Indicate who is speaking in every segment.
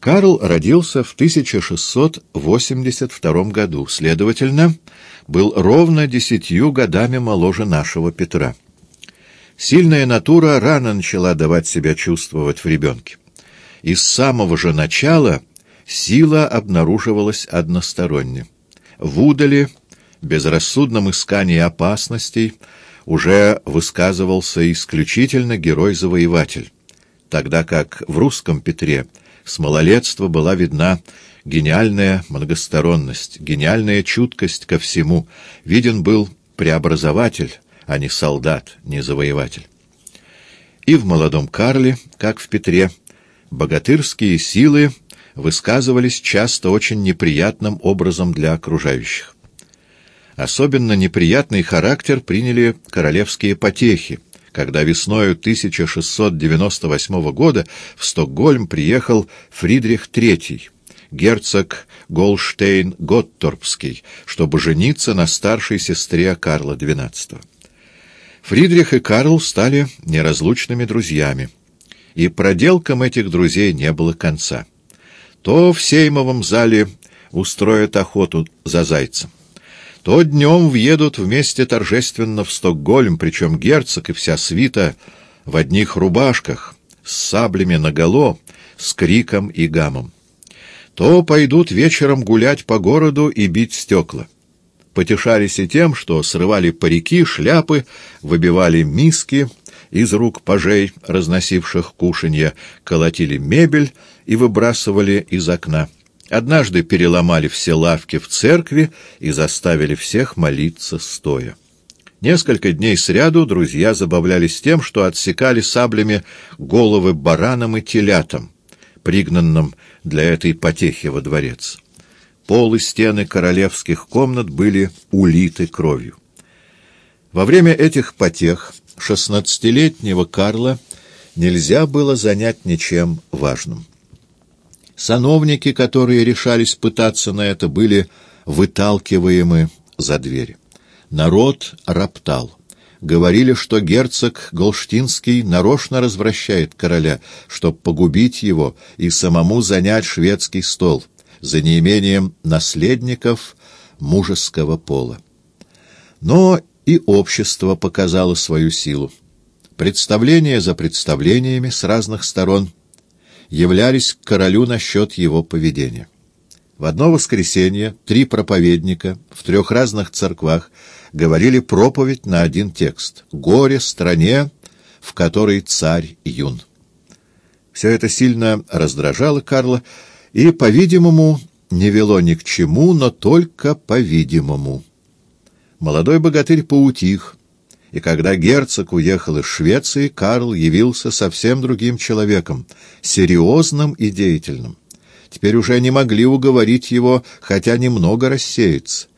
Speaker 1: Карл родился в 1682 году, следовательно, был ровно десятью годами моложе нашего Петра. Сильная натура рано начала давать себя чувствовать в ребенке. И с самого же начала сила обнаруживалась односторонне. В удале, безрассудном искании опасностей, уже высказывался исключительно герой-завоеватель, тогда как в русском Петре с малолетства была видна гениальная многосторонность, гениальная чуткость ко всему, виден был преобразователь, а не солдат, не завоеватель. И в молодом Карле, как в Петре, богатырские силы высказывались часто очень неприятным образом для окружающих. Особенно неприятный характер приняли королевские потехи, когда весною 1698 года в Стокгольм приехал Фридрих III, герцог Голштейн-Готторпский, чтобы жениться на старшей сестре Карла XII. Фридрих и Карл стали неразлучными друзьями, и проделкам этих друзей не было конца. То в Сеймовом зале устроят охоту за зайцем, то днем въедут вместе торжественно в Стокгольм, причем герцог и вся свита в одних рубашках, с саблями наголо, с криком и гамом. То пойдут вечером гулять по городу и бить стекла. Потешались и тем, что срывали парики, шляпы, выбивали миски из рук пажей, разносивших кушанье, колотили мебель и выбрасывали из окна. Однажды переломали все лавки в церкви и заставили всех молиться стоя. Несколько дней сряду друзья забавлялись тем, что отсекали саблями головы баранам и телятам, пригнанным для этой потехи во дворец. Пол и стены королевских комнат были улиты кровью. Во время этих потех шестнадцатилетнего Карла нельзя было занять ничем важным. Сановники, которые решались пытаться на это, были выталкиваемы за дверь. Народ роптал. Говорили, что герцог Голштинский нарочно развращает короля, чтобы погубить его и самому занять шведский стол за неимением наследников мужеского пола. Но и общество показало свою силу. Представления за представлениями с разных сторон – являлись к королю насчет его поведения. В одно воскресенье три проповедника в трех разных церквах говорили проповедь на один текст «Горе стране, в которой царь юн». Все это сильно раздражало Карла и, по-видимому, не вело ни к чему, но только по-видимому. Молодой богатырь поутих, и когда герцог уехал из Швеции, Карл явился совсем другим человеком, серьезным и деятельным. Теперь уже не могли уговорить его, хотя немного рассеяться.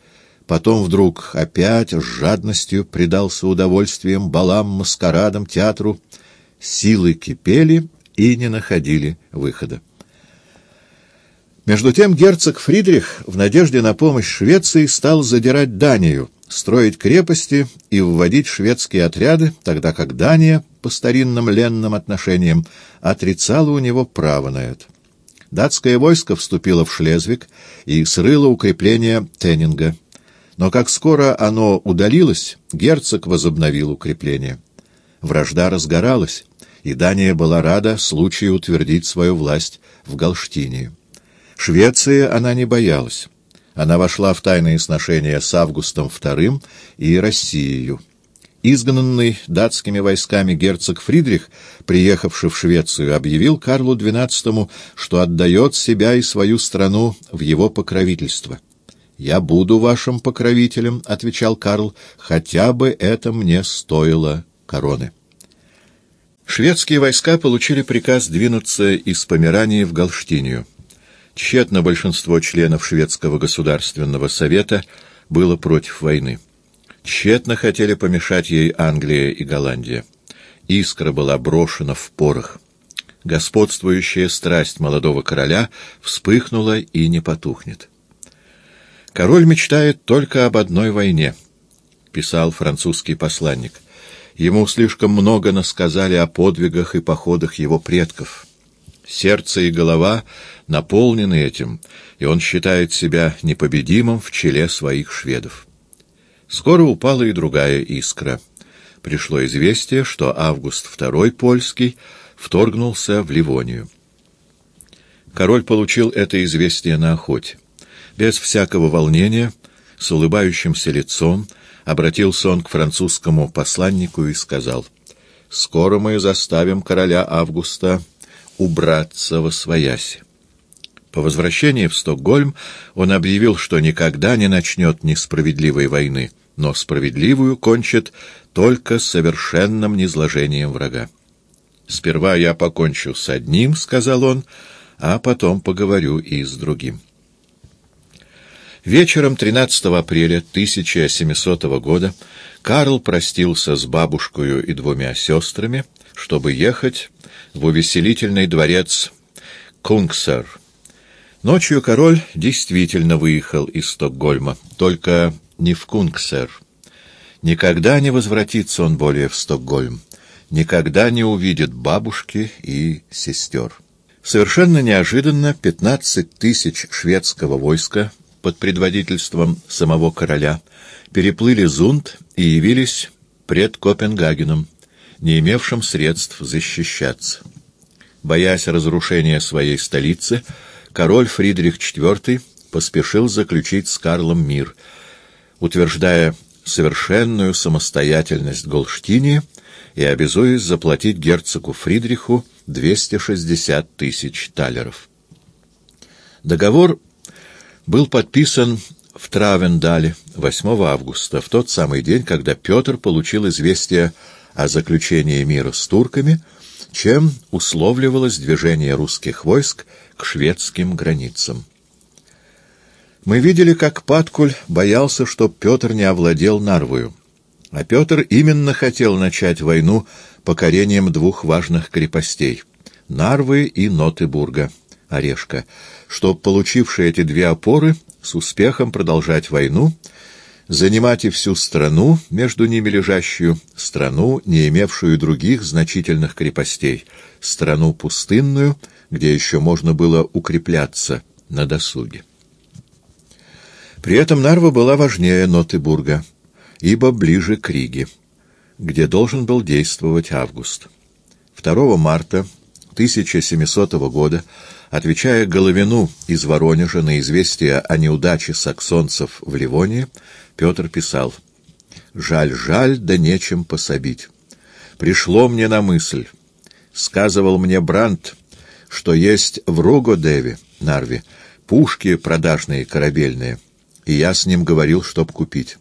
Speaker 1: Потом вдруг опять с жадностью предался удовольствием, балам, маскарадам, театру. Силы кипели и не находили выхода. Между тем герцог Фридрих в надежде на помощь Швеции стал задирать Данию — строить крепости и вводить шведские отряды, тогда как Дания, по старинным ленным отношениям, отрицала у него право на это. Датское войско вступило в Шлезвиг и срыло укрепление Теннинга. Но как скоро оно удалилось, герцог возобновил укрепление. Вражда разгоралась, и Дания была рада случаю утвердить свою власть в Галштинии. Швеции она не боялась. Она вошла в тайные сношения с Августом II и Россией. Изгнанный датскими войсками герцог Фридрих, приехавший в Швецию, объявил Карлу XII, что отдает себя и свою страну в его покровительство. «Я буду вашим покровителем», — отвечал Карл, — «хотя бы это мне стоило короны». Шведские войска получили приказ двинуться из Померании в Галштинию. Тщетно большинство членов Шведского государственного совета было против войны. Тщетно хотели помешать ей Англия и Голландия. Искра была брошена в порох. Господствующая страсть молодого короля вспыхнула и не потухнет. «Король мечтает только об одной войне», — писал французский посланник. «Ему слишком много насказали о подвигах и походах его предков». Сердце и голова наполнены этим, и он считает себя непобедимым в челе своих шведов. Скоро упала и другая искра. Пришло известие, что Август II Польский вторгнулся в Ливонию. Король получил это известие на охоте. Без всякого волнения, с улыбающимся лицом, обратился он к французскому посланнику и сказал, «Скоро мы заставим короля Августа убраться во свояси». По возвращении в Стокгольм он объявил, что никогда не начнет несправедливой войны, но справедливую кончит только совершенным низложением врага. «Сперва я покончу с одним», — сказал он, — «а потом поговорю и с другим». Вечером 13 апреля 1700 года Карл простился с бабушкой и двумя сестрами, чтобы ехать в увеселительный дворец Кунгсер. Ночью король действительно выехал из Стокгольма, только не в Кунгсер. Никогда не возвратится он более в Стокгольм, никогда не увидит бабушки и сестер. Совершенно неожиданно 15 тысяч шведского войска под предводительством самого короля, переплыли Зунд и явились пред Копенгагеном, не имевшим средств защищаться. Боясь разрушения своей столицы, король Фридрих IV поспешил заключить с Карлом мир, утверждая совершенную самостоятельность Голштинии и обязуясь заплатить герцогу Фридриху 260 тысяч талеров. Договор был подписан в Травендале 8 августа, в тот самый день, когда Петр получил известие о заключении мира с турками, чем условливалось движение русских войск к шведским границам. Мы видели, как Паткуль боялся, что Петр не овладел Нарвою. А Петр именно хотел начать войну покорением двух важных крепостей — Нарвы и Нотебурга, Орешка — чтобы, получившие эти две опоры, с успехом продолжать войну, занимать и всю страну, между ними лежащую, страну, не имевшую других значительных крепостей, страну пустынную, где еще можно было укрепляться на досуге. При этом Нарва была важнее Нотебурга, ибо ближе к Риге, где должен был действовать Август. 2 марта 1700 года Отвечая Головину из Воронежа на известие о неудаче саксонцев в Ливонии, Петр писал «Жаль, жаль, да нечем пособить. Пришло мне на мысль. Сказывал мне Брандт, что есть в Рогодеве, Нарве, пушки продажные корабельные, и я с ним говорил, чтоб купить.